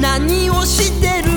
何をしてる